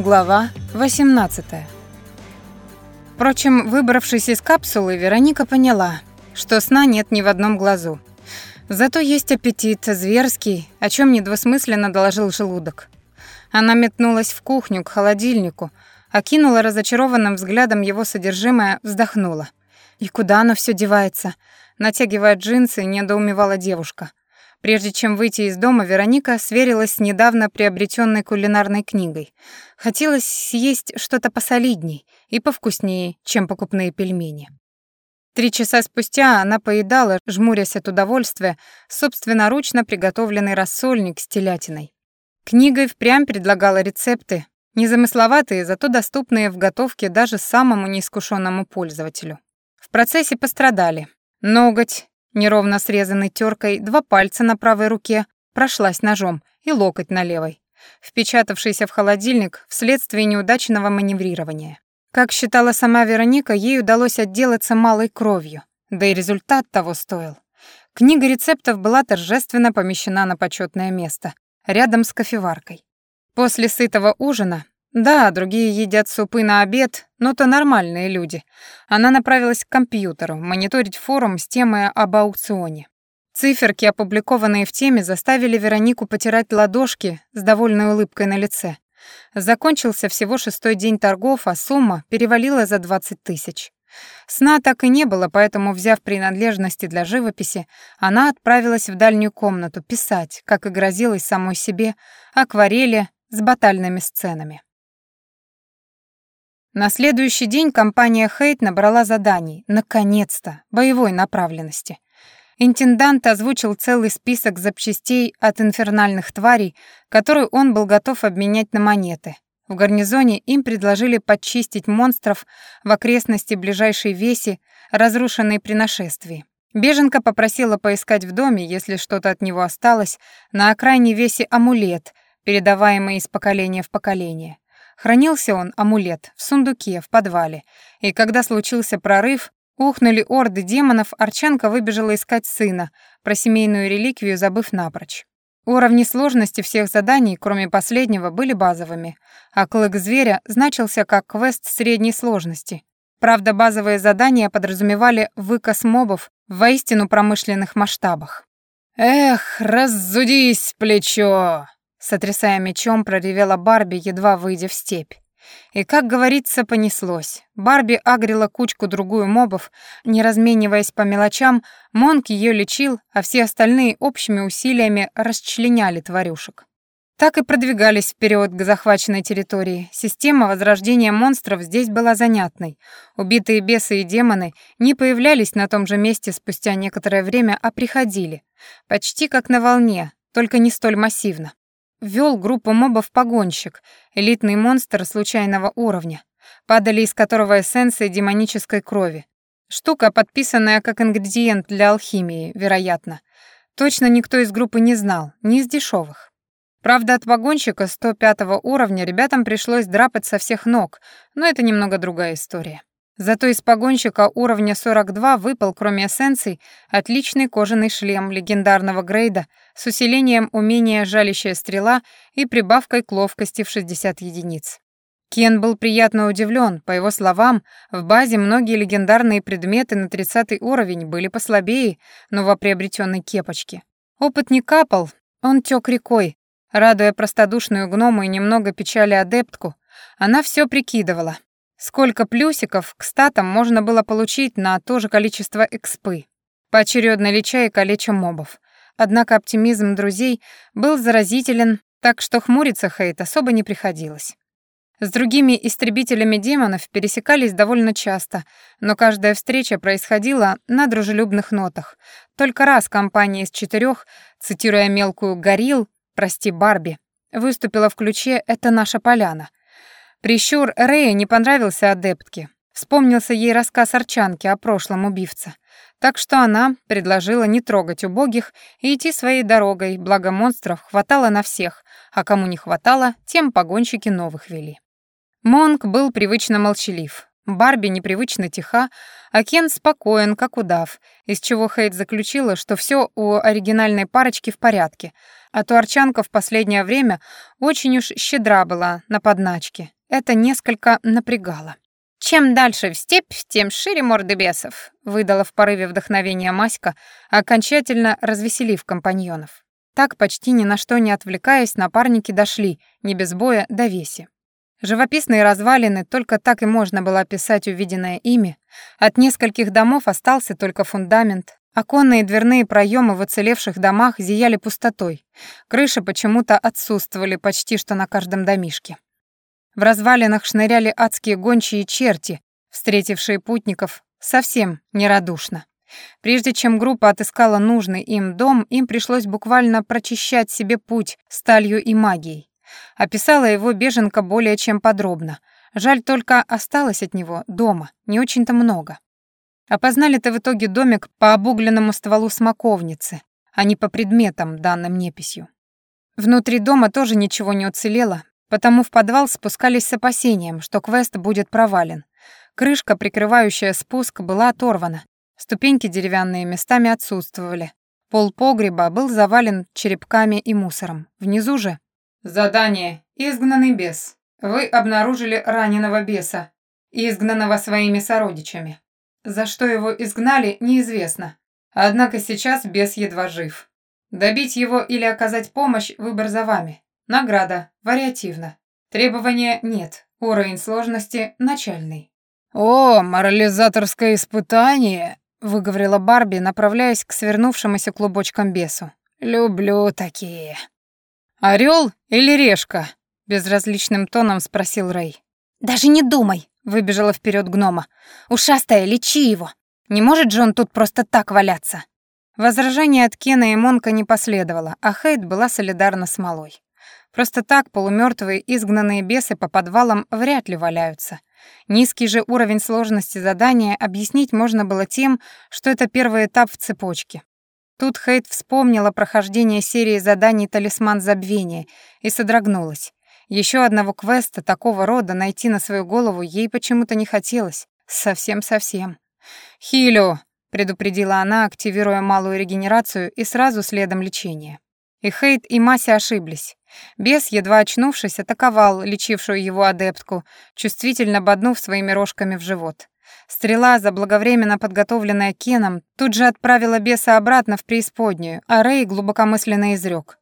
Глава 18. Впрочем, выбравшись из капсулы, Вероника поняла, что сна нет ни в одном глазу. Зато есть аппетит, зверский, о чем недвусмысленно доложил желудок. Она метнулась в кухню, к холодильнику, окинула разочарованным взглядом его содержимое, вздохнула. И куда оно все девается? Натягивая джинсы, недоумевала девушка. Прежде чем выйти из дома, Вероника сверилась с недавно приобретенной кулинарной книгой. Хотелось съесть что-то посолидней и повкуснее, чем покупные пельмени. Три часа спустя она поедала, жмурясь от удовольствия, собственноручно приготовленный рассольник с телятиной. Книга впрямь предлагала рецепты, незамысловатые, зато доступные в готовке даже самому неискушенному пользователю. В процессе пострадали ноготь, Неровно срезанной теркой два пальца на правой руке прошлась ножом и локоть на левой, впечатавшийся в холодильник вследствие неудачного маневрирования. Как считала сама Вероника, ей удалось отделаться малой кровью, да и результат того стоил. Книга рецептов была торжественно помещена на почетное место, рядом с кофеваркой. После сытого ужина да, другие едят супы на обед, но то нормальные люди. Она направилась к компьютеру, мониторить форум с темой об аукционе. Циферки, опубликованные в теме, заставили Веронику потирать ладошки с довольной улыбкой на лице. Закончился всего шестой день торгов, а сумма перевалила за 20 тысяч. Сна так и не было, поэтому, взяв принадлежности для живописи, она отправилась в дальнюю комнату писать, как и грозилась самой себе, акварели с батальными сценами. На следующий день компания «Хейт» набрала заданий, наконец-то, боевой направленности. Интендант озвучил целый список запчастей от инфернальных тварей, которые он был готов обменять на монеты. В гарнизоне им предложили подчистить монстров в окрестности ближайшей веси, разрушенной при нашествии. Беженка попросила поискать в доме, если что-то от него осталось, на окраине веси амулет, передаваемый из поколения в поколение. Хранился он, амулет, в сундуке, в подвале. И когда случился прорыв, ухнули орды демонов, Арчанка выбежала искать сына, про семейную реликвию забыв напрочь. Уровни сложности всех заданий, кроме последнего, были базовыми, а клык зверя значился как квест средней сложности. Правда, базовые задания подразумевали выкос мобов в воистину промышленных масштабах. «Эх, раззудись, плечо!» Сотрясая мечом, проревела Барби, едва выйдя в степь. И, как говорится, понеслось. Барби агрила кучку-другую мобов, не размениваясь по мелочам, Монк ее лечил, а все остальные общими усилиями расчленяли тварюшек. Так и продвигались вперед к захваченной территории. Система возрождения монстров здесь была занятной. Убитые бесы и демоны не появлялись на том же месте спустя некоторое время, а приходили. Почти как на волне, только не столь массивно. Вел группу мобов погонщик, элитный монстр случайного уровня, падали из которого эссенции демонической крови. Штука, подписанная как ингредиент для алхимии, вероятно. Точно никто из группы не знал, не из дешевых. Правда, от погонщика 105 уровня ребятам пришлось драпать со всех ног, но это немного другая история. Зато из погонщика уровня 42 выпал, кроме эссенций, отличный кожаный шлем легендарного грейда с усилением умения жалящая стрела и прибавкой к ловкости в 60 единиц. Кен был приятно удивлен. По его словам, в базе многие легендарные предметы на 30 уровень были послабее новоприобретенной кепочки. Опыт не капал, он тёк рекой, радуя простодушную гному и немного печали адептку. Она все прикидывала, Сколько плюсиков к статам можно было получить на то же количество экспы, поочередно леча и калеча мобов. Однако оптимизм друзей был заразителен, так что хмуриться Хейт особо не приходилось. С другими истребителями демонов пересекались довольно часто, но каждая встреча происходила на дружелюбных нотах. Только раз компания из четырех, цитируя мелкую «горилл», прости, Барби, выступила в ключе «Это наша поляна», Прищур Рэя не понравился адептке. Вспомнился ей рассказ Арчанки о прошлом убивце. Так что она предложила не трогать убогих и идти своей дорогой, благо монстров хватало на всех, а кому не хватало, тем погонщики новых вели. Монк был привычно молчалив, Барби непривычно тиха, а Кен спокоен, как удав, из чего Хейт заключила, что все у оригинальной парочки в порядке, А то Арчанка в последнее время очень уж щедра была на подначки. Это несколько напрягало. «Чем дальше в степь, тем шире морды бесов», — выдала в порыве вдохновения Маська, окончательно развеселив компаньонов. Так, почти ни на что не отвлекаясь, напарники дошли, не без боя, до веси. Живописные развалины, только так и можно было описать увиденное ими. От нескольких домов остался только фундамент. Оконные и дверные проемы в уцелевших домах зияли пустотой. Крыши почему-то отсутствовали почти что на каждом домишке. В развалинах шныряли адские гончие черти, встретившие путников совсем нерадушно. Прежде чем группа отыскала нужный им дом, им пришлось буквально прочищать себе путь сталью и магией. Описала его беженка более чем подробно. Жаль только осталось от него дома, не очень-то много. Опознали-то в итоге домик по обугленному стволу смоковницы, а не по предметам, данным неписью. Внутри дома тоже ничего не уцелело, потому в подвал спускались с опасением, что квест будет провален. Крышка, прикрывающая спуск, была оторвана, ступеньки деревянные местами отсутствовали. Пол погреба был завален черепками и мусором. Внизу же... Задание. Изгнанный бес. Вы обнаружили раненого беса, изгнанного своими сородичами. За что его изгнали, неизвестно. Однако сейчас бес едва жив. Добить его или оказать помощь – выбор за вами. Награда. Вариативно. Требования нет. Уровень сложности начальный. «О, морализаторское испытание!» — выговорила Барби, направляясь к свернувшемуся клубочкам бесу. «Люблю такие». «Орёл или решка?» — безразличным тоном спросил Рэй. «Даже не думай!» — выбежала вперед гнома. «Ушастая, лечи его! Не может же он тут просто так валяться!» Возражение от Кена и Монка не последовало, а Хейт была солидарна с Малой. Просто так полумертвые изгнанные бесы по подвалам вряд ли валяются. Низкий же уровень сложности задания объяснить можно было тем, что это первый этап в цепочке. Тут Хейт вспомнила прохождение серии заданий «Талисман забвения» и содрогнулась. Еще одного квеста такого рода найти на свою голову ей почему-то не хотелось. Совсем-совсем. «Хилю!» — предупредила она, активируя малую регенерацию и сразу следом лечение. И Хейт, и Мася ошиблись. Бес, едва очнувшись, атаковал лечившую его адептку, чувствительно боднув своими рожками в живот. Стрела, заблаговременно подготовленная Кеном, тут же отправила беса обратно в преисподнюю, а Рэй глубокомысленно изрек.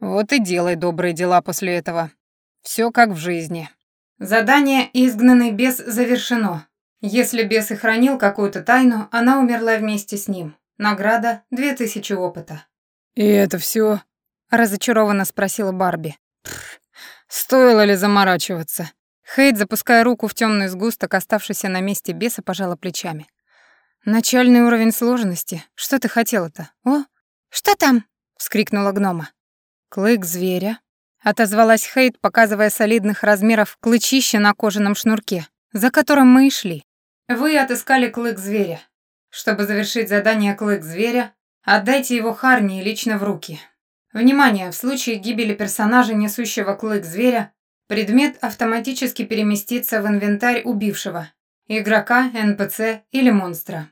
«Вот и делай добрые дела после этого. Все как в жизни». Задание «Изгнанный бес» завершено. Если бес и хранил какую-то тайну, она умерла вместе с ним. Награда — две тысячи опыта. «И это все? Разочарованно спросила Барби. стоило ли заморачиваться? Хейт, запуская руку в темный сгусток, оставшийся на месте беса, пожала плечами. Начальный уровень сложности. Что ты хотела-то? О, что там? вскрикнула гнома. Клык зверя, отозвалась Хейт, показывая солидных размеров клычище на кожаном шнурке, за которым мы и шли. Вы отыскали клык зверя. Чтобы завершить задание клык зверя, отдайте его Харни лично в руки. Внимание! В случае гибели персонажа, несущего клык зверя, предмет автоматически переместится в инвентарь убившего, игрока, НПЦ или монстра.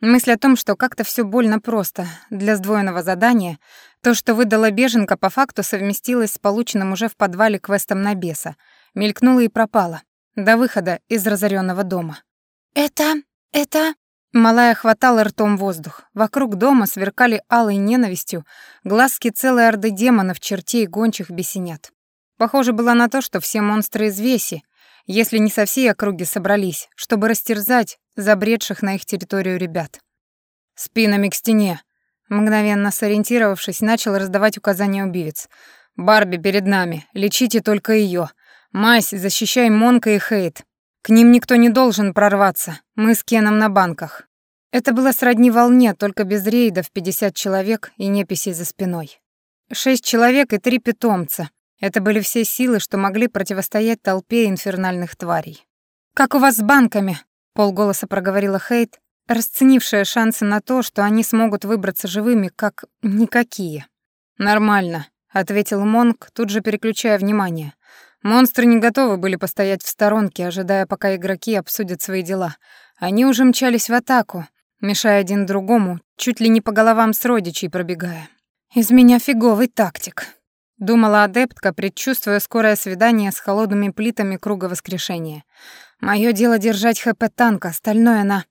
Мысль о том, что как-то все больно просто для сдвоенного задания, то, что выдала беженка, по факту совместилась с полученным уже в подвале квестом на беса, мелькнула и пропала, до выхода из разоренного дома. «Это... это...» Малая хватала ртом воздух. Вокруг дома сверкали алой ненавистью глазки целой орды демонов, чертей, гончих, бесенят. Похоже было на то, что все монстры из Веси, если не со всей округи собрались, чтобы растерзать забредших на их территорию ребят. «Спинами к стене!» Мгновенно сориентировавшись, начал раздавать указания убивец. «Барби перед нами, лечите только ее. Мась, защищай Монка и Хейт. К ним никто не должен прорваться. Мы с Кеном на банках. Это было сродни волне, только без рейдов 50 человек и неписей за спиной. Шесть человек и три питомца. Это были все силы, что могли противостоять толпе инфернальных тварей. «Как у вас с банками?» — полголоса проговорила Хейт, расценившая шансы на то, что они смогут выбраться живыми, как никакие. «Нормально», — ответил Монг, тут же переключая внимание. Монстры не готовы были постоять в сторонке, ожидая, пока игроки обсудят свои дела. Они уже мчались в атаку, мешая один другому, чуть ли не по головам с родичей пробегая. Из меня фиговый тактик, думала адептка, предчувствуя скорое свидание с холодными плитами круга воскрешения. Моё дело держать ХП танка, остальное на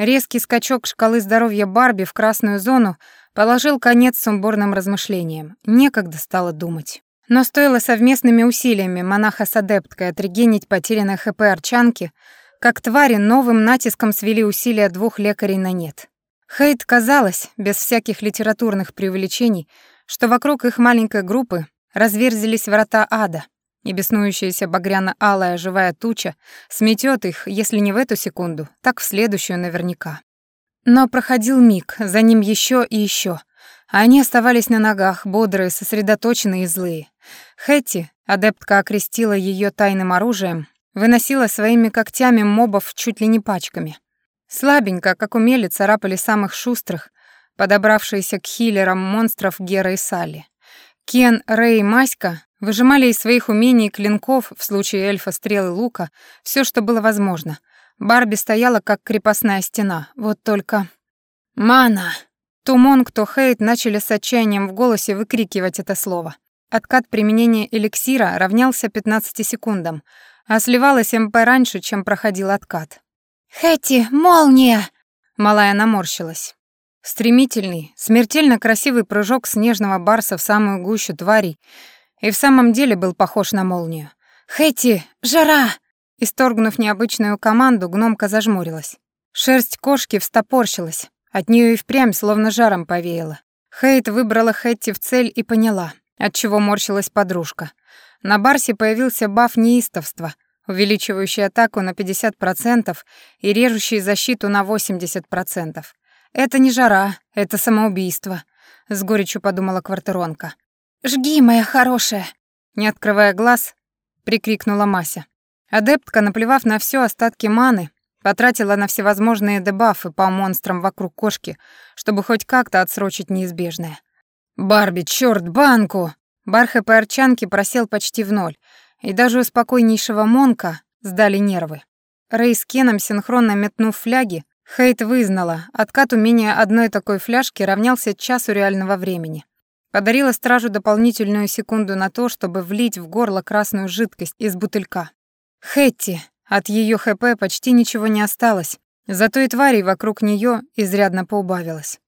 Резкий скачок шкалы здоровья Барби в красную зону положил конец сумбурным размышлениям. Некогда стало думать. Но стоило совместными усилиями монаха с адепткой отрегенить потерянное ХП Арчанки, как твари новым натиском свели усилия двух лекарей на нет. Хейт казалось, без всяких литературных преувеличений, что вокруг их маленькой группы разверзились врата ада, и беснующаяся багряно-алая живая туча сметет их, если не в эту секунду, так в следующую наверняка. Но проходил миг, за ним еще и еще, а они оставались на ногах, бодрые, сосредоточенные и злые. Хэтти, адептка окрестила ее тайным оружием, выносила своими когтями мобов чуть ли не пачками — Слабенько, как умели, царапали самых шустрых, подобравшиеся к хиллерам монстров Гера и Салли. Кен, Рэй и Маська выжимали из своих умений клинков, в случае эльфа стрелы лука, все, что было возможно. Барби стояла, как крепостная стена, вот только... «Мана!» Тумон, кто хейт, начали с отчаянием в голосе выкрикивать это слово. Откат применения эликсира равнялся 15 секундам, а сливалась МП раньше, чем проходил откат. «Хэти, молния!» Малая наморщилась. Стремительный, смертельно красивый прыжок снежного барса в самую гущу тварей и в самом деле был похож на молнию. «Хэти, жара!» Исторгнув необычную команду, гномка зажмурилась. Шерсть кошки встопорщилась, от нее и впрямь словно жаром повеяло. Хейт выбрала Хэтти в цель и поняла, от чего морщилась подружка. На барсе появился баф неистовства — увеличивающий атаку на 50% и режущий защиту на 80%. Это не жара, это самоубийство, с горечью подумала квартиронка. Жги, моя хорошая, не открывая глаз, прикрикнула Мася. Адептка, наплевав на все остатки маны, потратила на всевозможные дебафы по монстрам вокруг кошки, чтобы хоть как-то отсрочить неизбежное. «Барби, чёрт, банку!» Бар ХП просел почти в ноль, и даже у спокойнейшего Монка сдали нервы. Рэй с Кеном, синхронно метнув фляги, Хейт вызнала, откат умения одной такой фляжки равнялся часу реального времени. Подарила стражу дополнительную секунду на то, чтобы влить в горло красную жидкость из бутылька. Хэтти, от ее ХП почти ничего не осталось, зато и тварей вокруг нее изрядно поубавилось.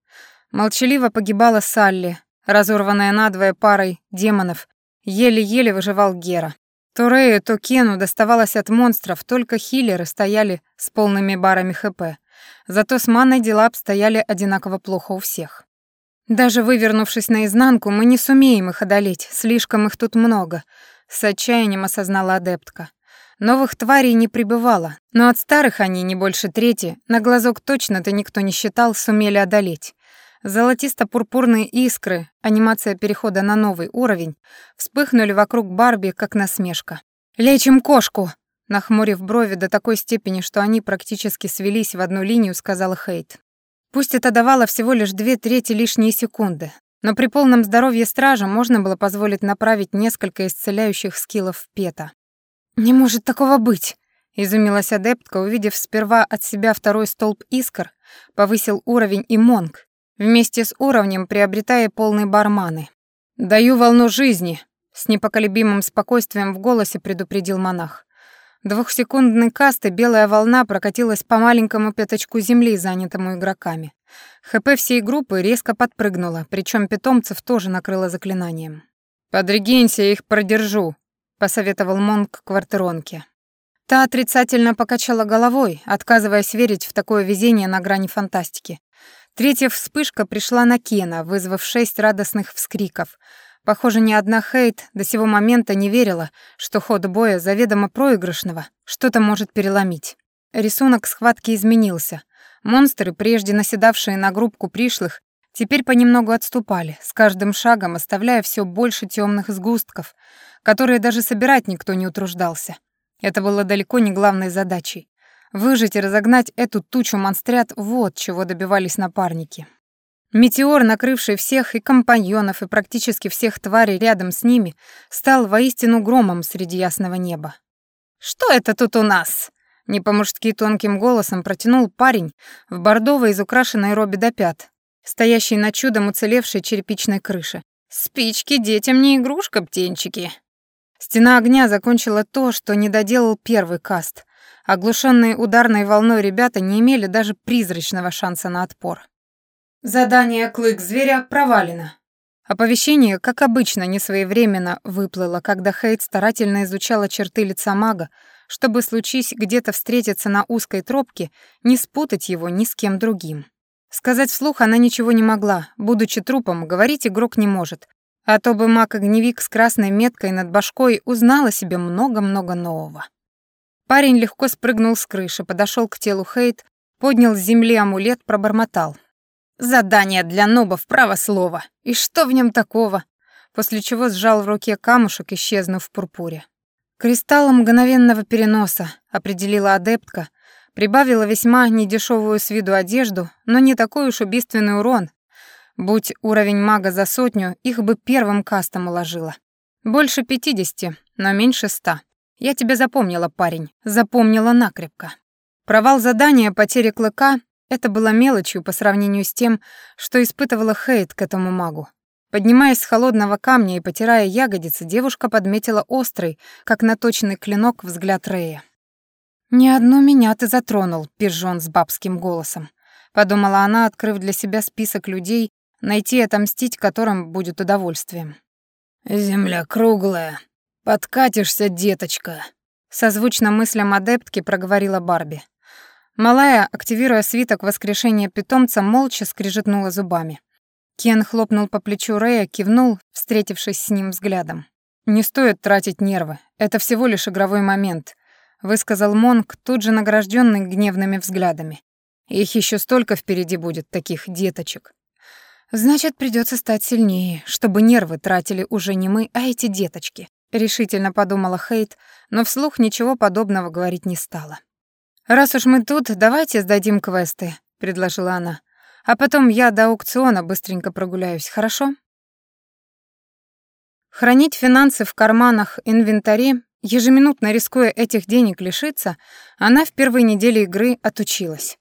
Молчаливо погибала Салли, разорванная надвое парой демонов, еле-еле выживал Гера. То Рэю, то Кену доставалось от монстров, только хиллеры стояли с полными барами ХП. Зато с манной дела обстояли одинаково плохо у всех. Даже вывернувшись наизнанку, мы не сумеем их одолеть, слишком их тут много, с отчаянием осознала адептка. Новых тварей не прибывало, но от старых они не больше трети, на глазок точно-то никто не считал, сумели одолеть. Золотисто-пурпурные искры, анимация перехода на новый уровень, вспыхнули вокруг Барби, как насмешка. «Лечим кошку!» Нахмурив брови до такой степени, что они практически свелись в одну линию, сказала Хейт. Пусть это давало всего лишь две трети лишние секунды, но при полном здоровье стража можно было позволить направить несколько исцеляющих скиллов в Пета. «Не может такого быть!» — изумилась адептка, увидев сперва от себя второй столб искр, повысил уровень и Монг, вместе с уровнем приобретая полный барманы. «Даю волну жизни», — с непоколебимым спокойствием в голосе предупредил монах. Двухсекундный каст и белая волна прокатилась по маленькому пяточку земли, занятому игроками. ХП всей группы резко подпрыгнула, причем питомцев тоже накрыло заклинанием. «Подрегенься, я их продержу», — посоветовал Монг квартиронке. Та отрицательно покачала головой, отказываясь верить в такое везение на грани фантастики. Третья вспышка пришла на Кена, вызвав шесть радостных вскриков. Похоже, ни одна Хейт до сего момента не верила, что ход боя заведомо проигрышного что-то может переломить. Рисунок схватки изменился. Монстры, прежде наседавшие на группку пришлых, теперь понемногу отступали, с каждым шагом оставляя все больше темных сгустков, которые даже собирать никто не утруждался. Это было далеко не главной задачей. Выжить и разогнать эту тучу монстрят — вот чего добивались напарники. Метеор, накрывший всех и компаньонов, и практически всех тварей рядом с ними, стал воистину громом среди ясного неба. «Что это тут у нас?» Не по-мужски тонким голосом протянул парень в бордовой из украшенной робе до пят, стоящей на чудом уцелевшей черепичной крыше. «Спички детям не игрушка, птенчики!» Стена огня закончила то, что не доделал первый каст. Оглушенные ударной волной ребята не имели даже призрачного шанса на отпор. Задание «Клык зверя» провалено. Оповещение, как обычно, несвоевременно выплыло, когда Хейт старательно изучала черты лица мага, чтобы, случись где-то встретиться на узкой тропке, не спутать его ни с кем другим. Сказать вслух она ничего не могла, будучи трупом, говорить игрок не может, а то бы маг-огневик с красной меткой над башкой узнал о себе много-много нового. Парень легко спрыгнул с крыши, подошел к телу Хейт, поднял с земли амулет, пробормотал. «Задание для нобов, право слово. И что в нем такого?» После чего сжал в руке камушек, исчезнув в пурпуре. «Кристалл мгновенного переноса», — определила адептка, прибавила весьма недешевую с виду одежду, но не такой уж убийственный урон, Будь уровень мага за сотню, их бы первым кастом уложила. Больше пятидесяти, но меньше ста. Я тебя запомнила, парень, запомнила накрепко. Провал задания потери клыка — это было мелочью по сравнению с тем, что испытывала Хейт к этому магу. Поднимаясь с холодного камня и потирая ягодицы, девушка подметила острый, как наточенный клинок, взгляд Рея. «Ни одну меня ты затронул», — пижон с бабским голосом. Подумала она, открыв для себя список людей, найти и отомстить которым будет удовольствием. «Земля круглая. Подкатишься, деточка», — созвучно мыслям адептки проговорила Барби. Малая, активируя свиток воскрешения питомца, молча скрежетнула зубами. Кен хлопнул по плечу Рэя, кивнул, встретившись с ним взглядом. «Не стоит тратить нервы. Это всего лишь игровой момент», — высказал Монг, тут же награжденный гневными взглядами. «Их еще столько впереди будет, таких деточек». Значит, придется стать сильнее, чтобы нервы тратили уже не мы, а эти деточки, решительно подумала Хейт, но вслух ничего подобного говорить не стала. Раз уж мы тут, давайте сдадим квесты, предложила она. А потом я до аукциона быстренько прогуляюсь, хорошо? Хранить финансы в карманах инвентаре, ежеминутно рискуя этих денег лишиться, она в первые недели игры отучилась.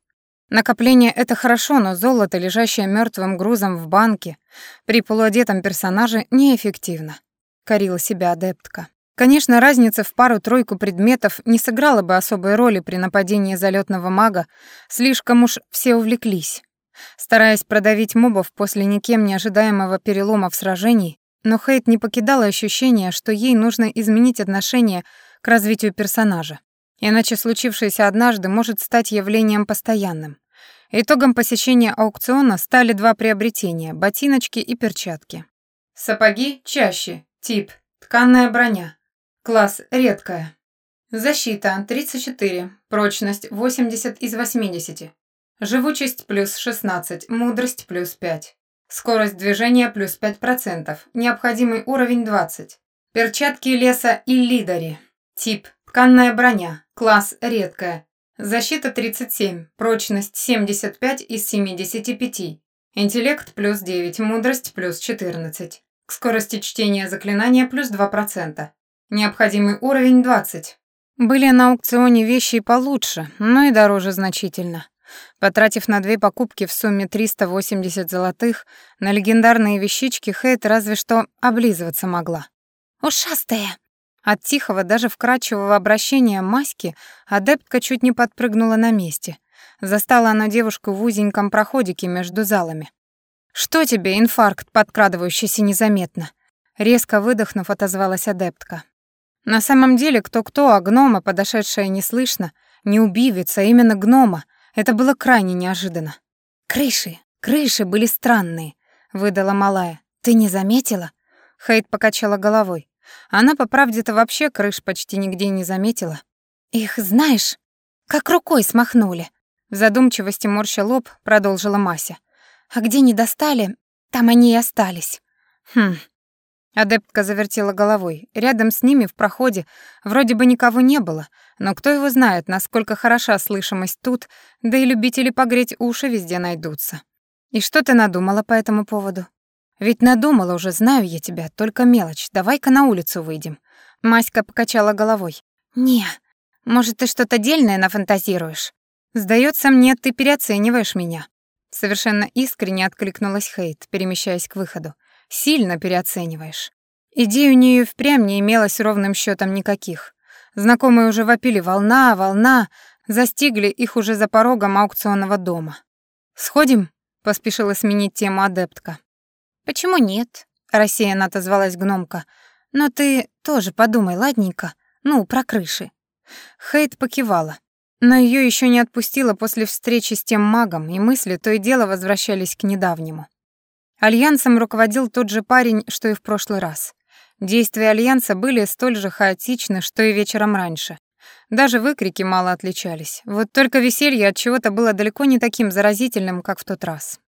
Накопление — это хорошо, но золото, лежащее мертвым грузом в банке, при полуодетом персонаже неэффективно. Корила себя адептка. Конечно, разница в пару-тройку предметов не сыграла бы особой роли при нападении залетного мага, слишком уж все увлеклись. Стараясь продавить мобов после никем не ожидаемого перелома в сражении, но Хейт не покидала ощущение, что ей нужно изменить отношение к развитию персонажа. Иначе случившееся однажды может стать явлением постоянным. Итогом посещения аукциона стали два приобретения — ботиночки и перчатки. Сапоги чаще. Тип — тканная броня. Класс — редкая. Защита — 34. Прочность — 80 из 80. Живучесть — плюс 16. Мудрость — плюс 5. Скорость движения — плюс 5%. Необходимый уровень — 20. Перчатки леса и лидари. Тип — тканная броня. Класс — редкая. Защита 37, прочность 75 из 75, интеллект плюс 9, мудрость плюс 14, скорости чтения заклинания плюс 2%, необходимый уровень 20. Были на аукционе вещи и получше, но и дороже значительно. Потратив на две покупки в сумме 380 золотых, на легендарные вещички Хейт разве что облизываться могла. «Ушастая!» От тихого, даже вкрадчивого обращения Маськи адептка чуть не подпрыгнула на месте. Застала она девушку в узеньком проходике между залами. «Что тебе, инфаркт, подкрадывающийся незаметно?» Резко выдохнув, отозвалась адептка. На самом деле, кто-кто, а гнома, подошедшая неслышно, не убивица, а именно гнома. Это было крайне неожиданно. «Крыши, крыши были странные», — выдала малая. «Ты не заметила?» Хейт покачала головой. Она, по правде-то, вообще крыш почти нигде не заметила. «Их, знаешь, как рукой смахнули», — в задумчивости морща лоб продолжила Мася. «А где не достали, там они и остались». «Хм». Адептка завертела головой. Рядом с ними в проходе вроде бы никого не было, но кто его знает, насколько хороша слышимость тут, да и любители погреть уши везде найдутся. «И что ты надумала по этому поводу?» Ведь надумала уже, знаю я тебя, только мелочь. Давай-ка на улицу выйдем. Маська покачала головой. Не, может, ты что-то дельное нафантазируешь? Сдается мне, ты переоцениваешь меня. Совершенно искренне откликнулась Хейт, перемещаясь к выходу. «Сильно переоцениваешь». Идей у нее впрямь не имелось ровным счетом никаких. Знакомые уже вопили «волна, волна», застигли их уже за порогом аукционного дома. «Сходим?» — поспешила сменить тему адептка. «Почему нет?» — рассеянно отозвалась гномка. «Но ты тоже подумай, ладненько. Ну, про крыши». Хейт покивала. Но ее еще не отпустило после встречи с тем магом, и мысли то и дело возвращались к недавнему. Альянсом руководил тот же парень, что и в прошлый раз. Действия Альянса были столь же хаотичны, что и вечером раньше. Даже выкрики мало отличались. Вот только веселье от чего-то было далеко не таким заразительным, как в тот раз.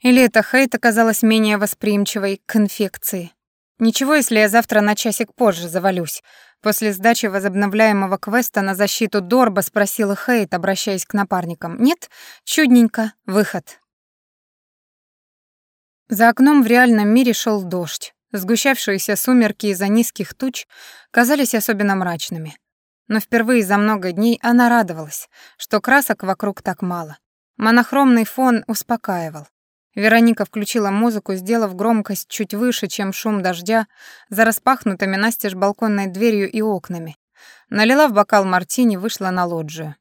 Или это Хейт оказалась менее восприимчивой к инфекции. Ничего, если я завтра на часик позже завалюсь. После сдачи возобновляемого квеста на защиту Дорба спросила Хейт, обращаясь к напарникам. Нет? Чудненько. Выход. За окном в реальном мире шел дождь. Сгущавшиеся сумерки из-за низких туч казались особенно мрачными. Но впервые за много дней она радовалась, что красок вокруг так мало. Монохромный фон успокаивал. Вероника включила музыку, сделав громкость чуть выше, чем шум дождя, за распахнутыми настежь балконной дверью и окнами. Налила в бокал мартини, вышла на лоджию.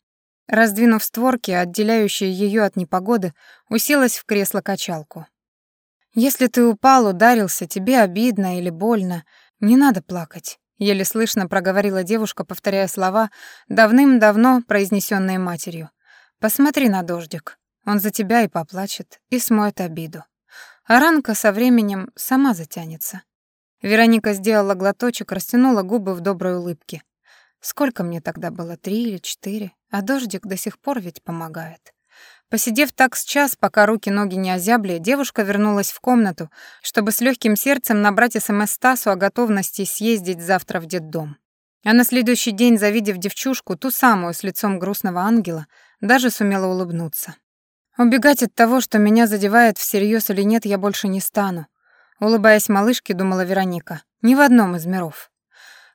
Раздвинув створки, отделяющие ее от непогоды, уселась в кресло-качалку. Если ты упал, ударился, тебе обидно или больно, не надо плакать. Еле слышно проговорила девушка, повторяя слова, давным-давно произнесенные матерью. Посмотри на дождик. Он за тебя и поплачет, и смоет обиду. А ранка со временем сама затянется. Вероника сделала глоточек, растянула губы в доброй улыбке. Сколько мне тогда было, три или четыре? А дождик до сих пор ведь помогает. Посидев так с час, пока руки-ноги не озябли, девушка вернулась в комнату, чтобы с легким сердцем набрать СМС Стасу о готовности съездить завтра в детдом. А на следующий день, завидев девчушку, ту самую с лицом грустного ангела, даже сумела улыбнуться. Убегать от того, что меня задевает всерьез или нет, я больше не стану. Улыбаясь малышке, думала Вероника, ни в одном из миров.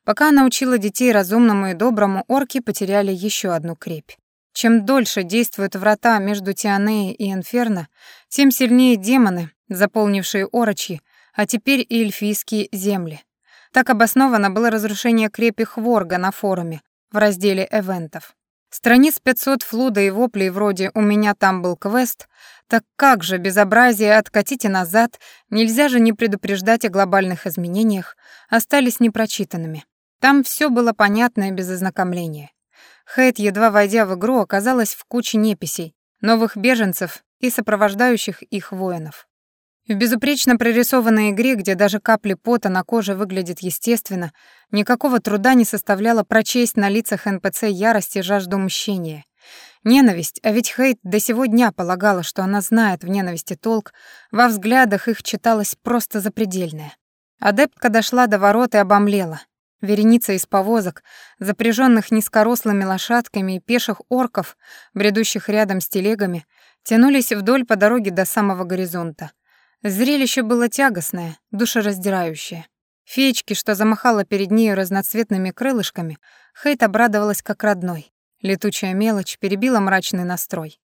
Пока она учила детей разумному и доброму, орки потеряли еще одну крепь. Чем дольше действуют врата между Тианеей и Инферно, тем сильнее демоны, заполнившие Орочи, а теперь и эльфийские земли. Так обосновано было разрушение крепи Хворга на форуме в разделе «Эвентов». Страниц 500 флуда и воплей вроде «У меня там был квест», так как же безобразие «Откатите назад», нельзя же не предупреждать о глобальных изменениях, остались непрочитанными. Там все было понятно и без ознакомления. Хейт, едва войдя в игру, оказалась в куче неписей, новых беженцев и сопровождающих их воинов. В безупречно прорисованной игре, где даже капли пота на коже выглядят естественно, никакого труда не составляло прочесть на лицах НПЦ ярость и жажду мщения. Ненависть, а ведь Хейт до сего дня полагала, что она знает в ненависти толк, во взглядах их читалось просто запредельное. Адептка дошла до ворот и обомлела. Вереница из повозок, запряженных низкорослыми лошадками и пеших орков, бредущих рядом с телегами, тянулись вдоль по дороге до самого горизонта. Зрелище было тягостное, душераздирающее. Феечки, что замахала перед ней разноцветными крылышками, Хейт обрадовалась как родной. Летучая мелочь перебила мрачный настрой.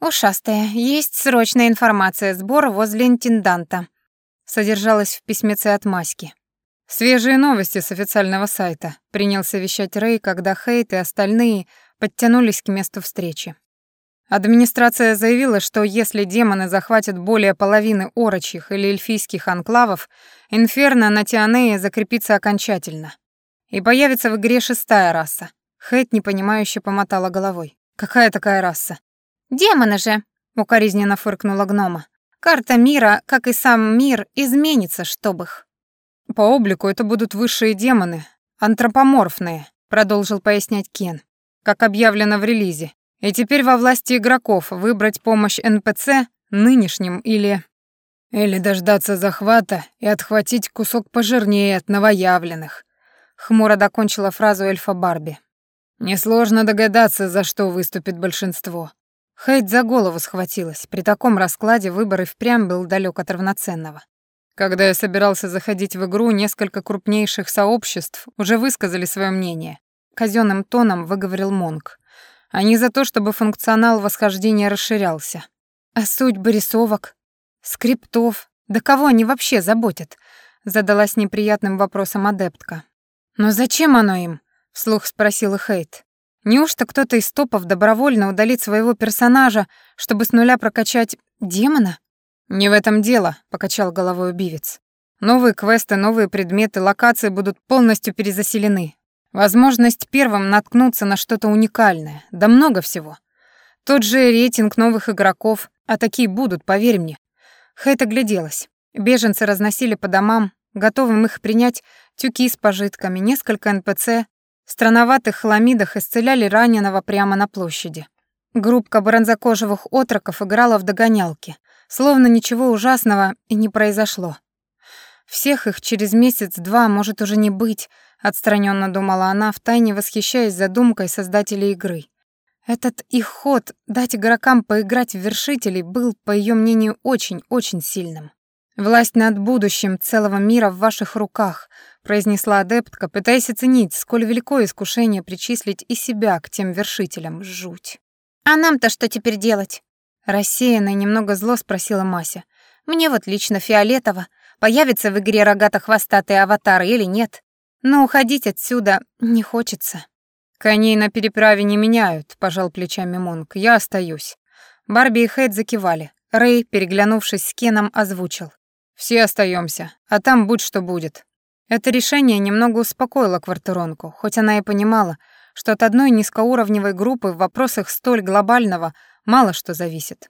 «Ушастая, есть срочная информация, сбор возле интенданта», содержалась в письмеце от Маськи. «Свежие новости с официального сайта», — принялся вещать Рэй, когда Хейт и остальные подтянулись к месту встречи. Администрация заявила, что если демоны захватят более половины орочих или эльфийских анклавов, инферно на Тианее закрепится окончательно. И появится в игре шестая раса. Хейт непонимающе помотала головой. «Какая такая раса?» «Демоны же!» — укоризненно фыркнула гнома. «Карта мира, как и сам мир, изменится, чтоб их». По облику это будут высшие демоны, антропоморфные, продолжил пояснять Кен, как объявлено в релизе. И теперь во власти игроков выбрать помощь НПЦ нынешним или или дождаться захвата и отхватить кусок пожирнее от новоявленных. Хмуро докончила фразу эльфа Барби. Несложно догадаться, за что выступит большинство. Хейт за голову схватилась. При таком раскладе выбор и впрямь был далек от равноценного. Когда я собирался заходить в игру, несколько крупнейших сообществ уже высказали свое мнение. Казенным тоном выговорил Монк. Они за то, чтобы функционал восхождения расширялся. А судьбы рисовок? Скриптов? Да кого они вообще заботят? Задалась неприятным вопросом адептка. Но зачем оно им? Вслух спросила Хейт. Неужто кто-то из топов добровольно удалит своего персонажа, чтобы с нуля прокачать демона? Не в этом дело, покачал головой убивец. Новые квесты, новые предметы, локации будут полностью перезаселены. Возможность первым наткнуться на что-то уникальное, да много всего. Тот же рейтинг новых игроков, а такие будут, поверь мне. Хэт огляделась. Беженцы разносили по домам, готовым их принять, тюки с пожитками, несколько НПЦ, в странноватых хламидах исцеляли раненого прямо на площади. Группка бронзокожих отроков играла в догонялки, словно ничего ужасного и не произошло. Всех их через месяц-два может уже не быть, отстраненно думала она, втайне восхищаясь задумкой создателей игры. Этот их ход дать игрокам поиграть в вершителей был, по ее мнению, очень-очень сильным. «Власть над будущим целого мира в ваших руках», произнесла адептка, пытаясь оценить, сколь велико искушение причислить и себя к тем вершителям. Жуть. «А нам-то что теперь делать?» Рассеянно и немного зло спросила Мася. «Мне вот лично фиолетово, появится в игре рогато-хвостатый аватар или нет. Но уходить отсюда не хочется». «Коней на переправе не меняют», — пожал плечами Монк. «Я остаюсь». Барби и Хэт закивали. Рэй, переглянувшись с Кеном, озвучил. «Все остаемся, а там будь что будет». Это решение немного успокоило квартиронку, хоть она и понимала, что от одной низкоуровневой группы в вопросах столь глобального мало что зависит.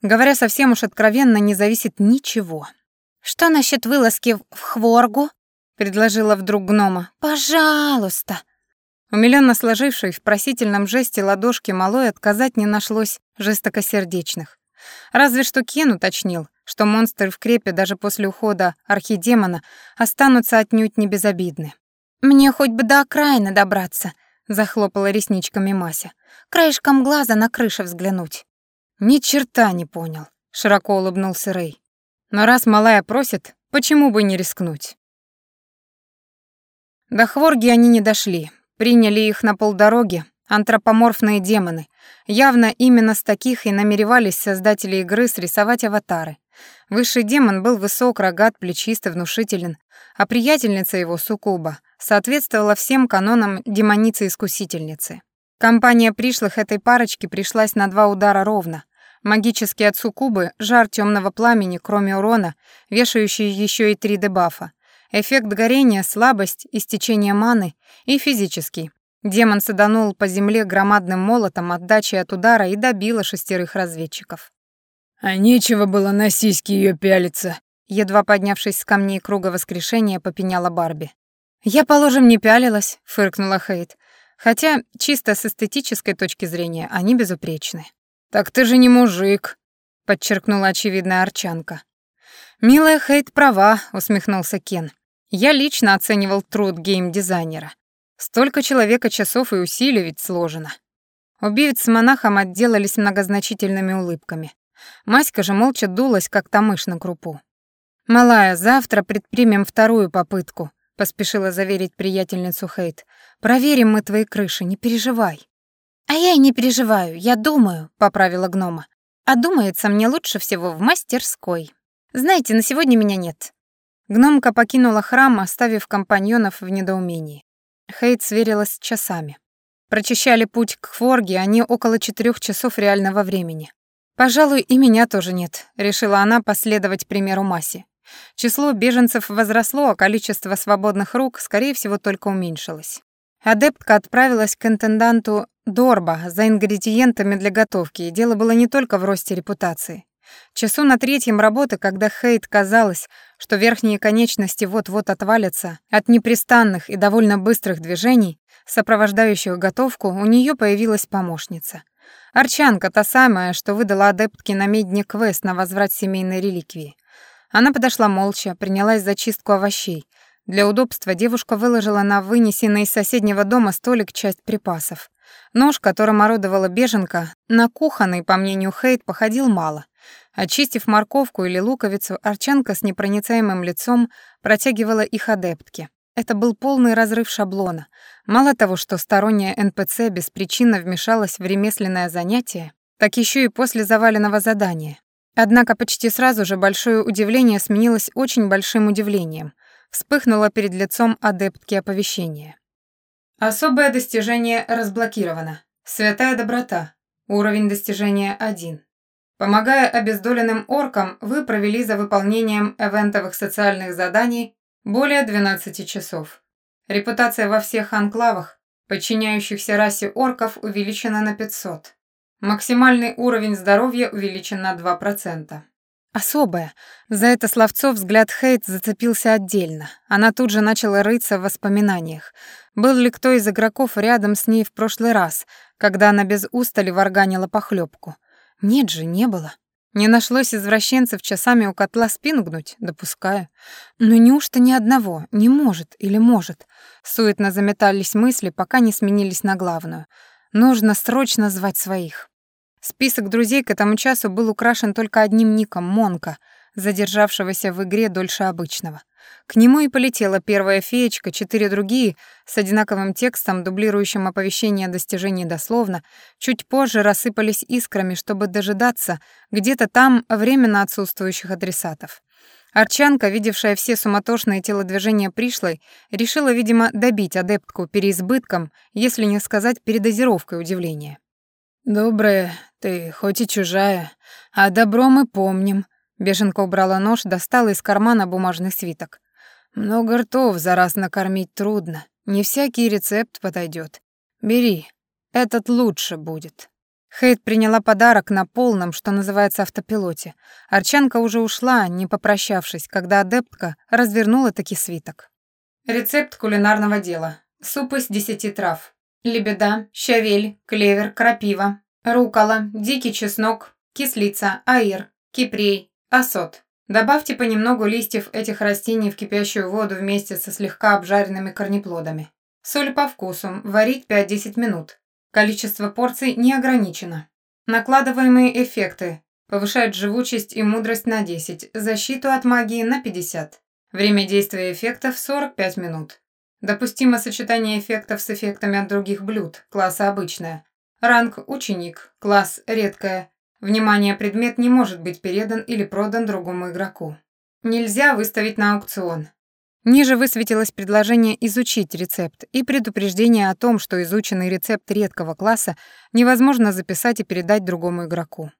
Говоря совсем уж откровенно, не зависит ничего. «Что насчет вылазки в Хворгу?» — предложила вдруг гнома. «Пожалуйста!» Умилённо сложившей в просительном жесте ладошки малой отказать не нашлось жестокосердечных. Разве что Кен уточнил, что монстры в крепе даже после ухода архидемона останутся отнюдь не безобидны. «Мне хоть бы до окраины добраться», — захлопала ресничками Мася. «Краешком глаза на крыше взглянуть». «Ни черта не понял», — широко улыбнулся Рэй. «Но раз малая просит, почему бы не рискнуть?» До Хворги они не дошли, Приняли их на полдороги антропоморфные демоны. Явно именно с таких и намеревались создатели игры срисовать аватары. Высший демон был высок, рогат, плечист и внушителен, а приятельница его, Сукуба, соответствовала всем канонам демоницы-искусительницы. Компания пришлых этой парочки пришлась на два удара ровно. Магический от Сукубы — жар темного пламени, кроме урона, вешающий еще и три дебафа, Эффект горения, слабость, истечение маны и физический. Демон саданул по земле громадным молотом отдачей от удара и добила шестерых разведчиков. «А нечего было на сиськи её пялиться», едва поднявшись с камней круга воскрешения, попеняла Барби. «Я, положим, не пялилась», — фыркнула Хейт. «Хотя, чисто с эстетической точки зрения, они безупречны». «Так ты же не мужик», — подчеркнула очевидная Арчанка. «Милая Хейт права», — усмехнулся Кен. Я лично оценивал труд геймдизайнера. Столько человека часов и усилий ведь сложено. Убивец с монахом отделались многозначительными улыбками. Маська же молча дулась, как тамыш на крупу. «Малая, завтра предпримем вторую попытку», — поспешила заверить приятельницу Хейт. «Проверим мы твои крыши, не переживай». «А я и не переживаю, я думаю», — поправила гнома. «А думается мне лучше всего в мастерской. Знаете, на сегодня меня нет. Гномка покинула храм, оставив компаньонов в недоумении. Хейт сверилась с часами. Прочищали путь к Хворге они около четырех часов реального времени. «Пожалуй, и меня тоже нет», — решила она последовать примеру Маси. Число беженцев возросло, а количество свободных рук, скорее всего, только уменьшилось. Адептка отправилась к интенданту Дорба за ингредиентами для готовки, и дело было не только в росте репутации. Часу на третьем работы, когда Хейт казалось, что верхние конечности вот-вот отвалятся от непрестанных и довольно быстрых движений, сопровождающих готовку, у нее появилась помощница. Арчанка, та самая, что выдала адептке на медне квест на возврат семейной реликвии. Она подошла молча, принялась за чистку овощей. Для удобства девушка выложила на вынесенный из соседнего дома столик часть припасов. Нож, которым орудовала беженка, на кухонный, по мнению Хейт, походил мало. Очистив морковку или луковицу, Арчанка с непроницаемым лицом протягивала их адептке. Это был полный разрыв шаблона. Мало того, что сторонняя НПЦ беспричинно вмешалась в ремесленное занятие, так еще и после заваленного задания. Однако почти сразу же большое удивление сменилось очень большим удивлением. Вспыхнуло перед лицом адептки оповещения. Особое достижение разблокировано. Святая доброта. Уровень достижения 1. Помогая обездоленным оркам, вы провели за выполнением эвентовых социальных заданий более 12 часов. Репутация во всех анклавах, подчиняющихся расе орков, увеличена на 500. Максимальный уровень здоровья увеличен на 2%. Особое. За это словцо взгляд Хейт зацепился отдельно. Она тут же начала рыться в воспоминаниях. Был ли кто из игроков рядом с ней в прошлый раз, когда она без устали варганила похлебку? Нет же, не было. Не нашлось извращенцев часами у котла спину гнуть? Допускаю. Но неужто ни одного? Не может или может? Суетно заметались мысли, пока не сменились на главную. Нужно срочно звать своих. Список друзей к этому часу был украшен только одним ником — Монка, задержавшегося в игре дольше обычного. К нему и полетела первая феечка, четыре другие, с одинаковым текстом, дублирующим оповещение о достижении дословно, чуть позже рассыпались искрами, чтобы дожидаться где-то там временно отсутствующих адресатов. Арчанка, видевшая все суматошные телодвижения пришлой, решила, видимо, добить адептку переизбытком, если не сказать передозировкой удивления. «Добрая ты, хоть и чужая, а добро мы помним». Беженка убрала нож, достала из кармана бумажный свиток. «Много ртов за раз накормить трудно. Не всякий рецепт подойдет. Бери, этот лучше будет». Хейт приняла подарок на полном, что называется, автопилоте. Арчанка уже ушла, не попрощавшись, когда адептка развернула таки свиток. Рецепт кулинарного дела. Суп из десяти трав лебеда, щавель, клевер, крапива, рукола, дикий чеснок, кислица, аир, кипрей, осот. Добавьте понемногу листьев этих растений в кипящую воду вместе со слегка обжаренными корнеплодами. Соль по вкусу, варить 5-10 минут. Количество порций не ограничено. Накладываемые эффекты повышают живучесть и мудрость на 10, защиту от магии на 50. Время действия эффектов 45 минут. Допустимо сочетание эффектов с эффектами от других блюд, класса обычное. Ранг ученик, класс редкое. Внимание, предмет не может быть передан или продан другому игроку. Нельзя выставить на аукцион. Ниже высветилось предложение изучить рецепт и предупреждение о том, что изученный рецепт редкого класса невозможно записать и передать другому игроку.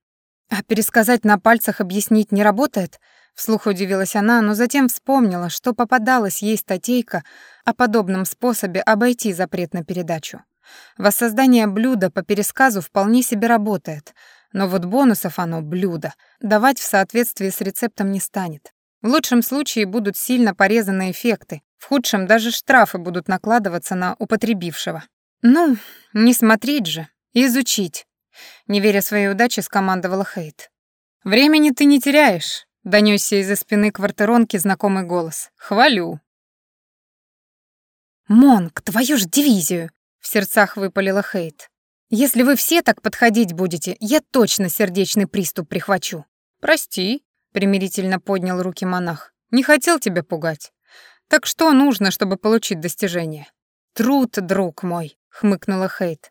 А пересказать на пальцах объяснить не работает — Вслух удивилась она, но затем вспомнила, что попадалась ей статейка о подобном способе обойти запрет на передачу. Воссоздание блюда по пересказу вполне себе работает, но вот бонусов оно, блюдо, давать в соответствии с рецептом не станет. В лучшем случае будут сильно порезаны эффекты, в худшем даже штрафы будут накладываться на употребившего. Ну, не смотреть же, изучить. Не веря своей удаче, скомандовала Хейт. «Времени ты не теряешь. Донёсся из-за спины квартиронки знакомый голос. «Хвалю». «Монг, твою ж дивизию!» — в сердцах выпалила Хейт. «Если вы все так подходить будете, я точно сердечный приступ прихвачу». «Прости», — примирительно поднял руки монах. «Не хотел тебя пугать. Так что нужно, чтобы получить достижение?» «Труд, друг мой», — хмыкнула Хейт.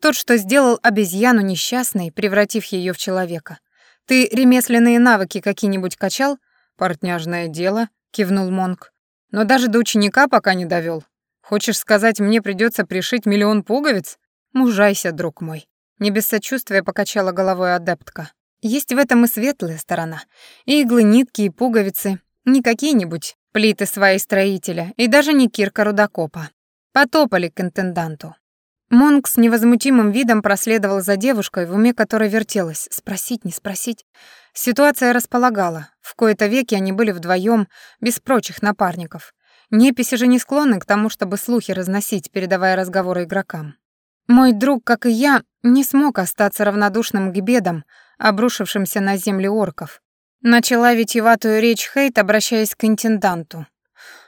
«Тот, что сделал обезьяну несчастной, превратив ее в человека. Ты ремесленные навыки какие-нибудь качал? Портняжное дело, кивнул Монк. Но даже до ученика пока не довел. Хочешь сказать, мне придется пришить миллион пуговиц? Мужайся, друг мой. Не без сочувствия покачала головой адептка. Есть в этом и светлая сторона. иглы, нитки и пуговицы. Не какие-нибудь плиты своей строителя, и даже не кирка рудокопа. Потопали к интенданту. Монк с невозмутимым видом проследовал за девушкой, в уме которой вертелась. Спросить, не спросить. Ситуация располагала. В кои-то веки они были вдвоем, без прочих напарников. Неписи же не склонны к тому, чтобы слухи разносить, передавая разговоры игрокам. Мой друг, как и я, не смог остаться равнодушным к бедам, обрушившимся на земли орков. Начала витиеватую речь Хейт, обращаясь к интенданту.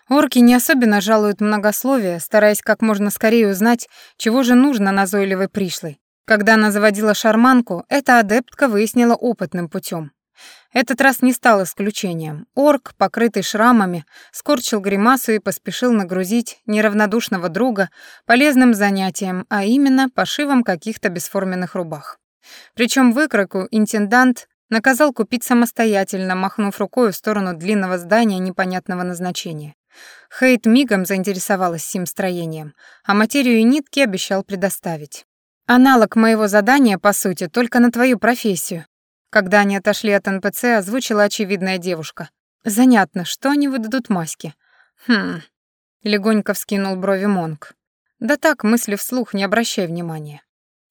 Орки не особенно жалуют многословие, стараясь как можно скорее узнать, чего же нужно назойливой пришлой. Когда она заводила шарманку, эта адептка выяснила опытным путем. Этот раз не стал исключением. Орк, покрытый шрамами, скорчил гримасу и поспешил нагрузить неравнодушного друга полезным занятием, а именно пошивом каких-то бесформенных рубах. Причем выкройку интендант Наказал купить самостоятельно, махнув рукой в сторону длинного здания непонятного назначения. Хейт мигом заинтересовалась сим строением, а материю и нитки обещал предоставить. Аналог моего задания, по сути, только на твою профессию. Когда они отошли от НПЦ, озвучила очевидная девушка. Занятно, что они выдадут маски. Хм. Легонько вскинул брови Монк. Да так, мысли вслух, не обращай внимания.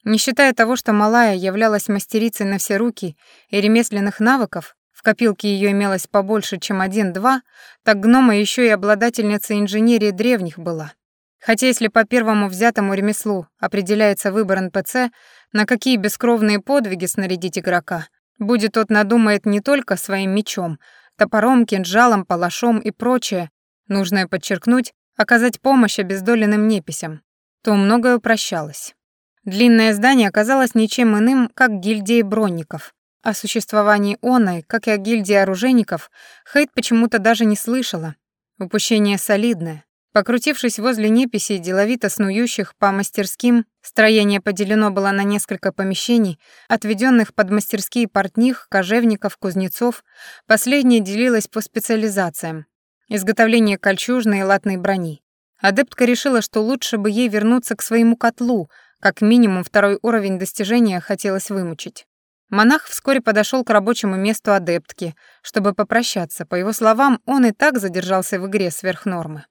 Не считая того, что малая являлась мастерицей на все руки и ремесленных навыков, в копилке ее имелось побольше, чем один-два, так гнома еще и обладательница инженерии древних была. Хотя если по первому взятому ремеслу определяется выбор НПЦ, на какие бескровные подвиги снарядить игрока, будет тот надумает не только своим мечом, топором, кинжалом, палашом и прочее, нужно подчеркнуть, оказать помощь обездоленным неписям, то многое упрощалось. Длинное здание оказалось ничем иным, как гильдией бронников. О существовании оной, как и о гильдии оружейников, Хейт почему-то даже не слышала. Упущение солидное. Покрутившись возле неписей, деловито снующих по мастерским, строение поделено было на несколько помещений, отведенных под мастерские портних, кожевников, кузнецов. Последнее делилось по специализациям. Изготовление кольчужной и латной брони. Адептка решила, что лучше бы ей вернуться к своему котлу, как минимум второй уровень достижения хотелось вымучить. Монах вскоре подошел к рабочему месту адептки, чтобы попрощаться. По его словам, он и так задержался в игре сверх нормы.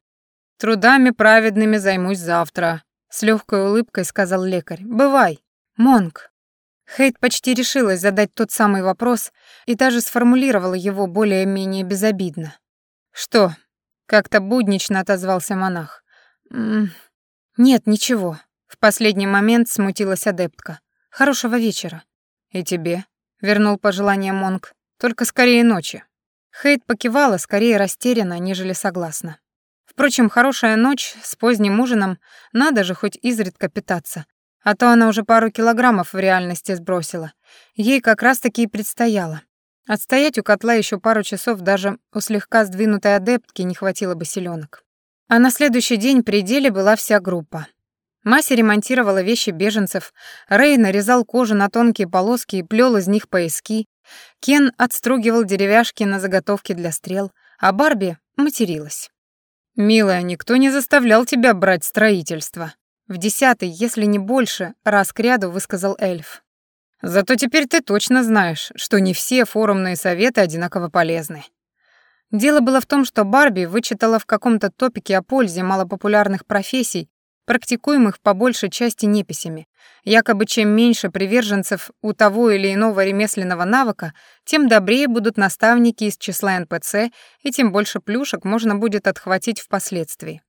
Трудами праведными займусь завтра, с легкой улыбкой сказал лекарь. Бывай, Монк. Хейт почти решилась задать тот самый вопрос и даже сформулировала его более-менее безобидно. Что? Как-то буднично отозвался монах. М -м нет, ничего. В последний момент смутилась адептка. Хорошего вечера. И тебе, вернул пожелание Монк. Только скорее ночи. Хейт покивала, скорее растерянно, нежели согласна. Впрочем, хорошая ночь с поздним ужином, надо же хоть изредка питаться. А то она уже пару килограммов в реальности сбросила. Ей как раз-таки и предстояло. Отстоять у котла еще пару часов даже у слегка сдвинутой адептки не хватило бы силёнок. А на следующий день при деле была вся группа. Мася ремонтировала вещи беженцев, Рэй нарезал кожу на тонкие полоски и плел из них пояски, Кен отстругивал деревяшки на заготовки для стрел, а Барби материлась. «Милая, никто не заставлял тебя брать строительство», — в десятый, если не больше, раз к ряду высказал эльф. «Зато теперь ты точно знаешь, что не все форумные советы одинаково полезны». Дело было в том, что Барби вычитала в каком-то топике о пользе малопопулярных профессий практикуемых по большей части неписями. Якобы чем меньше приверженцев у того или иного ремесленного навыка, тем добрее будут наставники из числа НПЦ, и тем больше плюшек можно будет отхватить впоследствии.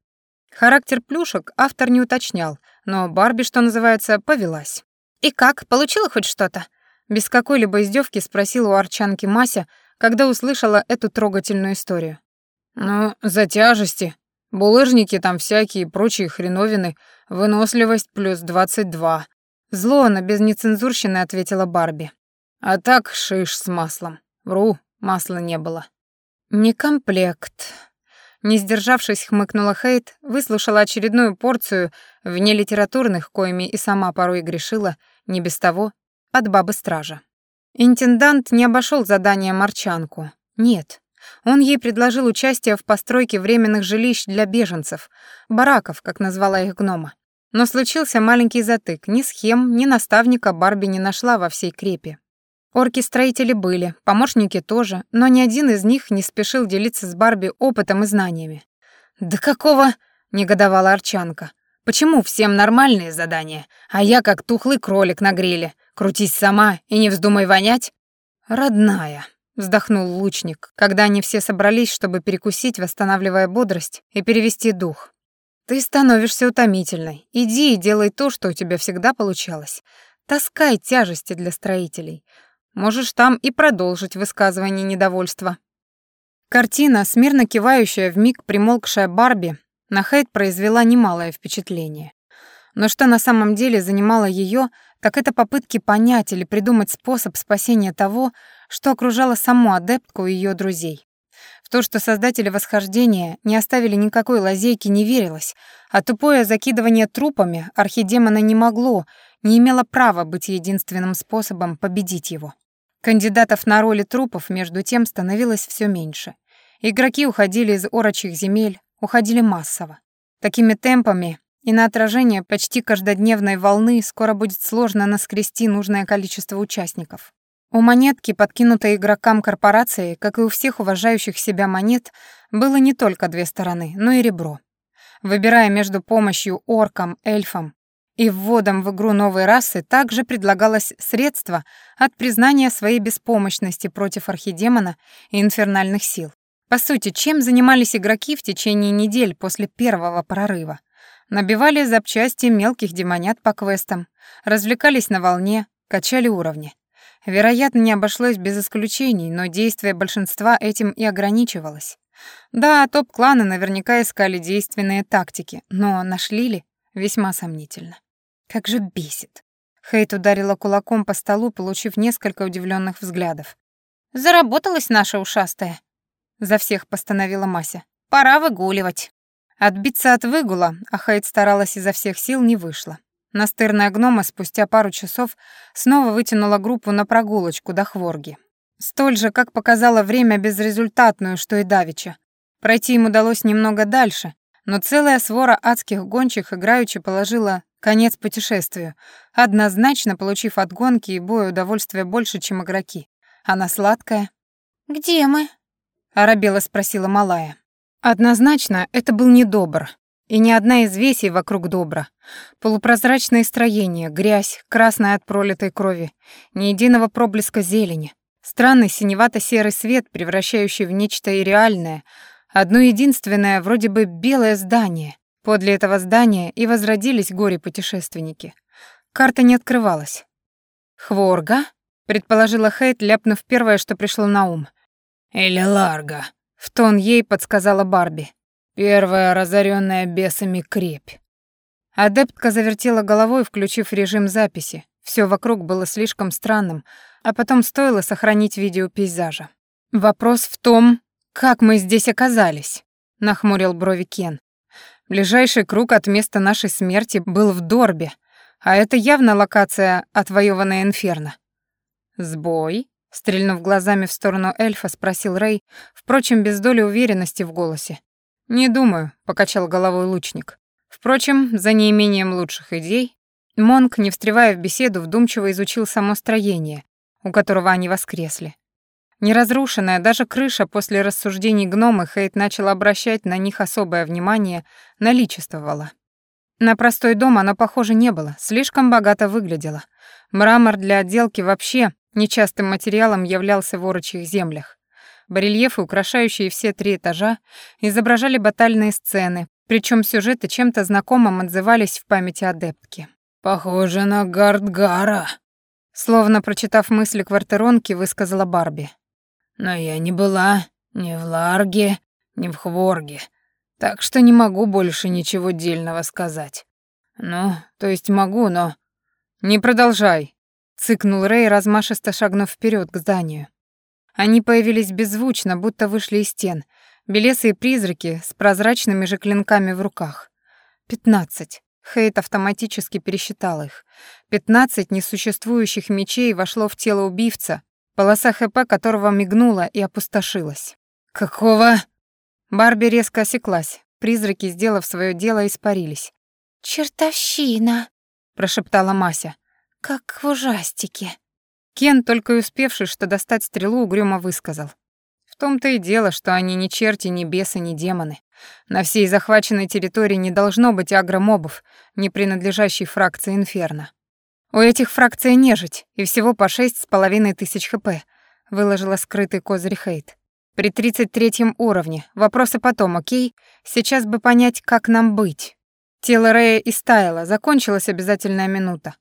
Характер плюшек автор не уточнял, но Барби, что называется, повелась. «И как, получила хоть что-то?» Без какой-либо издевки спросила у арчанки Мася, когда услышала эту трогательную историю. «Ну, за тяжести», Булыжники там всякие, прочие хреновины, выносливость плюс двадцать два. Зло она без нецензурщины ответила Барби. А так шиш с маслом. Вру, масла не было. Не комплект. Не сдержавшись, хмыкнула Хейт, выслушала очередную порцию внелитературных, коими и сама порой грешила, не без того, от бабы-стража. Интендант не обошел задание Марчанку. Нет, он ей предложил участие в постройке временных жилищ для беженцев, бараков, как назвала их гнома. Но случился маленький затык. Ни схем, ни наставника Барби не нашла во всей крепе. Орки-строители были, помощники тоже, но ни один из них не спешил делиться с Барби опытом и знаниями. «Да какого?» — негодовала Арчанка. «Почему всем нормальные задания, а я как тухлый кролик на гриле? Крутись сама и не вздумай вонять?» «Родная», вздохнул лучник, когда они все собрались, чтобы перекусить, восстанавливая бодрость и перевести дух. Ты становишься утомительной. Иди и делай то, что у тебя всегда получалось. Таскай тяжести для строителей. Можешь там и продолжить высказывание недовольства. Картина, смирно кивающая в миг примолкшая Барби, на Хейт произвела немалое впечатление. Но что на самом деле занимало ее, так это попытки понять или придумать способ спасения того, что окружало саму адептку и ее друзей. В то, что создатели восхождения не оставили никакой лазейки, не верилось, а тупое закидывание трупами архидемона не могло, не имело права быть единственным способом победить его. Кандидатов на роли трупов между тем становилось все меньше. Игроки уходили из орочих земель, уходили массово. Такими темпами и на отражение почти каждодневной волны скоро будет сложно наскрести нужное количество участников. У монетки, подкинутой игрокам корпорации, как и у всех уважающих себя монет, было не только две стороны, но и ребро. Выбирая между помощью оркам, эльфам и вводом в игру новой расы, также предлагалось средство от признания своей беспомощности против архидемона и инфернальных сил. По сути, чем занимались игроки в течение недель после первого прорыва? Набивали запчасти мелких демонят по квестам, развлекались на волне, качали уровни. Вероятно, не обошлось без исключений, но действие большинства этим и ограничивалось. Да, топ-кланы наверняка искали действенные тактики, но нашли ли? Весьма сомнительно. Как же бесит. Хейт ударила кулаком по столу, получив несколько удивленных взглядов. «Заработалась наша ушастая», — за всех постановила Мася. «Пора выгуливать». Отбиться от выгула, а Хейт старалась изо всех сил, не вышло. Настырная гнома спустя пару часов снова вытянула группу на прогулочку до Хворги. Столь же, как показало время безрезультатную, что и Давича. Пройти им удалось немного дальше, но целая свора адских гончих играючи положила конец путешествию, однозначно получив от гонки и боя удовольствие больше, чем игроки. Она сладкая. «Где мы?» — оробела спросила Малая. Однозначно, это был недобр, и ни одна из весей вокруг добра. Полупрозрачное строение, грязь, красная от пролитой крови, ни единого проблеска зелени. Странный синевато-серый свет, превращающий в нечто ирреальное. Одно единственное, вроде бы белое здание. Подле этого здания и возродились горе-путешественники. Карта не открывалась. «Хворга?» — предположила Хейт, ляпнув первое, что пришло на ум. «Или Ларга», — в тон ей подсказала Барби. Первая разоренная бесами крепь. Адептка завертела головой, включив режим записи. Все вокруг было слишком странным, а потом стоило сохранить видео пейзажа. «Вопрос в том, как мы здесь оказались», — нахмурил брови Кен. «Ближайший круг от места нашей смерти был в Дорбе, а это явно локация, отвоеванная Инферно». «Сбой?» — стрельнув глазами в сторону эльфа, спросил Рэй, впрочем, без доли уверенности в голосе. «Не думаю», — покачал головой лучник. Впрочем, за неимением лучших идей, Монк, не встревая в беседу, вдумчиво изучил само строение, у которого они воскресли. Неразрушенная даже крыша после рассуждений гномы Хейт начал обращать на них особое внимание, наличествовала. На простой дом оно похоже не было, слишком богато выглядело. Мрамор для отделки вообще нечастым материалом являлся в орочих землях. Барельефы, украшающие все три этажа, изображали батальные сцены, причем сюжеты чем-то знакомым отзывались в памяти адептки. «Похоже на Гардгара», словно прочитав мысли квартиронки, высказала Барби. «Но я не была ни в Ларге, ни в Хворге, так что не могу больше ничего дельного сказать. Ну, то есть могу, но...» «Не продолжай», — цыкнул Рэй, размашисто шагнув вперед к зданию. Они появились беззвучно, будто вышли из стен. Белесые призраки с прозрачными же клинками в руках. Пятнадцать. Хейт автоматически пересчитал их. Пятнадцать несуществующих мечей вошло в тело убивца, полоса ХП которого мигнула и опустошилась. «Какого?» Барби резко осеклась. Призраки, сделав свое дело, испарились. «Чертовщина!» — прошептала Мася. «Как в ужастике!» Кен, только и успевший что достать стрелу, угрюмо высказал. В том-то и дело, что они ни черти, ни бесы, ни демоны. На всей захваченной территории не должно быть агромобов, не принадлежащей фракции Инферно. У этих фракция нежить, и всего по шесть с половиной тысяч хп, выложила скрытый козырь Хейт. При тридцать третьем уровне. Вопросы потом, окей? Сейчас бы понять, как нам быть. Тело Рэя истаяло, закончилась обязательная минута.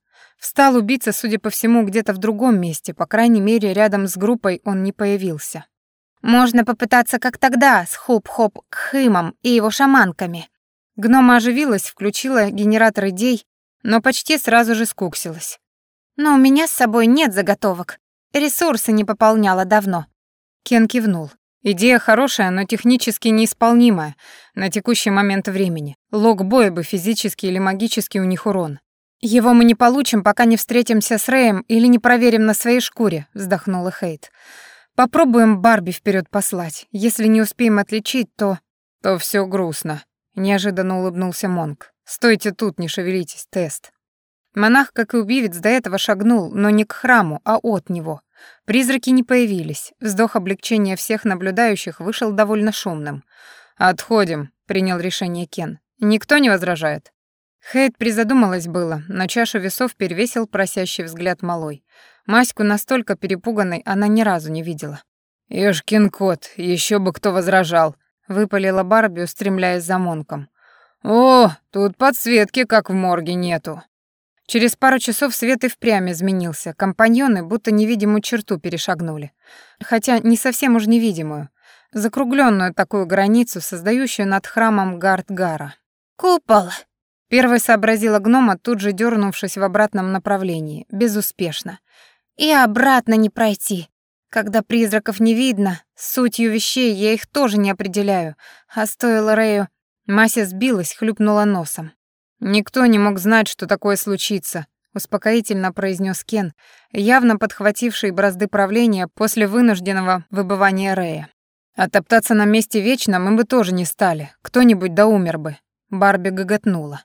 Встал убийца, судя по всему, где-то в другом месте, по крайней мере, рядом с группой он не появился. «Можно попытаться, как тогда, с Хоп-Хоп Кхымом и его шаманками». Гнома оживилась, включила генератор идей, но почти сразу же скуксилась. «Но у меня с собой нет заготовок. Ресурсы не пополняла давно». Кен кивнул. Идея хорошая, но технически неисполнимая на текущий момент времени. Лог боя бы физически или магически у них урон. «Его мы не получим, пока не встретимся с Рэем или не проверим на своей шкуре», — вздохнула Хейт. «Попробуем Барби вперед послать. Если не успеем отличить, то...» «То все грустно», — неожиданно улыбнулся Монк. «Стойте тут, не шевелитесь, тест». Монах, как и убивец, до этого шагнул, но не к храму, а от него. Призраки не появились. Вздох облегчения всех наблюдающих вышел довольно шумным. «Отходим», — принял решение Кен. «Никто не возражает?» Хейт призадумалась было, но чашу весов перевесил просящий взгляд малой. Маську настолько перепуганной она ни разу не видела. «Ёшкин кот, еще бы кто возражал», — выпалила Барби, устремляясь за Монком. «О, тут подсветки, как в морге, нету». Через пару часов свет и впрямь изменился, компаньоны будто невидимую черту перешагнули. Хотя не совсем уж невидимую, закругленную такую границу, создающую над храмом Гардгара. «Купол!» Первой сообразила гнома, тут же дернувшись в обратном направлении, безуспешно. «И обратно не пройти. Когда призраков не видно, сутью вещей я их тоже не определяю. А стоило Рэю...» Мася сбилась, хлюпнула носом. «Никто не мог знать, что такое случится», — успокоительно произнес Кен, явно подхвативший бразды правления после вынужденного выбывания Рэя. «Отоптаться на месте вечно мы бы тоже не стали, кто-нибудь да умер бы». Барби гоготнула.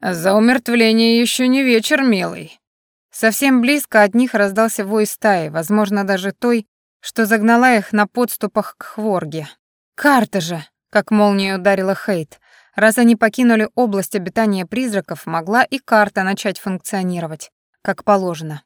«За умертвление еще не вечер, милый». Совсем близко от них раздался вой стаи, возможно, даже той, что загнала их на подступах к Хворге. «Карта же!» — как молния ударила Хейт. Раз они покинули область обитания призраков, могла и карта начать функционировать, как положено.